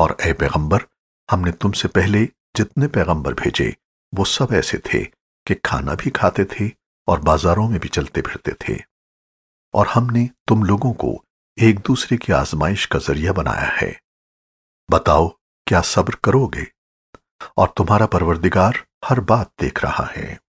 और ए पैगंबर, हमने तुमसे पहले जितने पैगंबर भेजे, वो सब ऐसे थे कि खाना भी खाते थे और बाजारों में भी चलते फिरते थे। और हमने तुम लोगों को एक दूसरे की आजमाइश का ज़रिया बनाया है। बताओ, क्या सब्र करोगे? और तुम्हारा परवरदिगार हर बात देख रहा है।